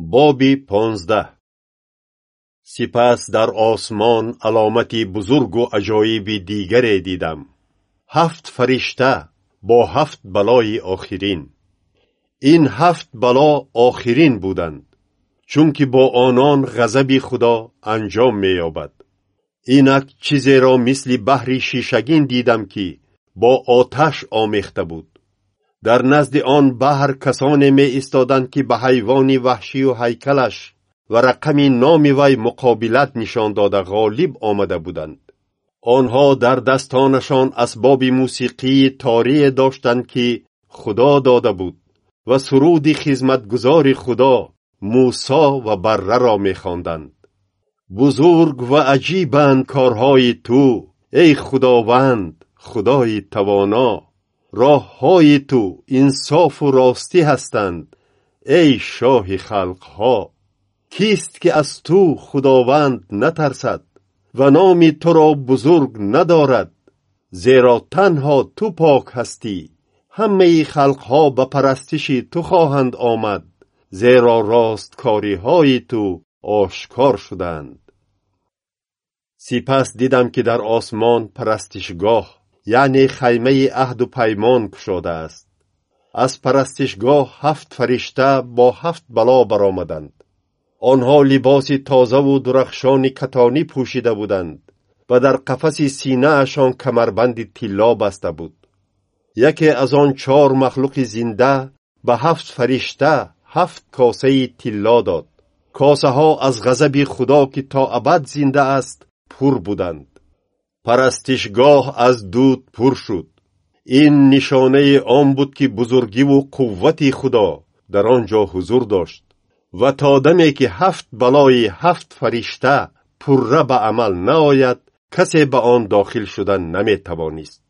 боби понздаҳ. Сипас дар осмон аломати бузургу аҷоиби дигаре дидам. Ҳафт фаришта бо ҳафт балои охирин. Ин ҳафт бало охирин буданд чунки бо онон ғазаби худо анҷом меёбад. Инак чизеро мисли баҳри шишагин дидам ки бо оташ омехта буд дар назди он баҳр касоне меистоданд ки ба ҳайвони ваҳшию ҳайкалаш ва рақами номи вай муқобилат нишон дода ғолиб омада буданд. Онҳо дар дастонашон асбоби мусиқии торие доштанд ки худо дода буд ва суруди хизматгузори худо мусо ва барраро мехонданд. Бузург ва аҷибанд корҳои ту эй худованд худои тавоно роҳҳои ту инсофу ростӣ ҳастанд эй шоҳи халқҳо! Кист ки аз ту худованд натарсад ва номи туро бузург надорад зеро танҳо ту пок ҳастӣ. Ҳамаи халқҳо ба парастиши ту хоҳанд омад зеро росткориҳои ту ошкор шуданд. Сипас дидам ки дар осмон парастишгоҳ яъне хаймаи аҳду паймон кушодааст. Аз парастишгоҳ ҳафт фаришта бо ҳафт бало баромаданд. Онҳо либоси тозаву дурахшони катонӣ пӯшида буданд ва дар қафаси синаашон камарбанди тилло баста буд. Яке аз он чор махлуқи зинда ба ҳафт фаришта ҳафт косаи тилло дод. Косаҳо аз ғазаби худо ки то абад зинда аст пур буданд парастишгоҳ аз дуд пур шуд. Ин нишонаи он буд ки бузургиву қуввати худо дар он ҷо ҳузур дошт. Ва то даме ки ҳафт балои ҳафт фаришта пурра ба амал наояд касе ба он дохил шудан наметавонист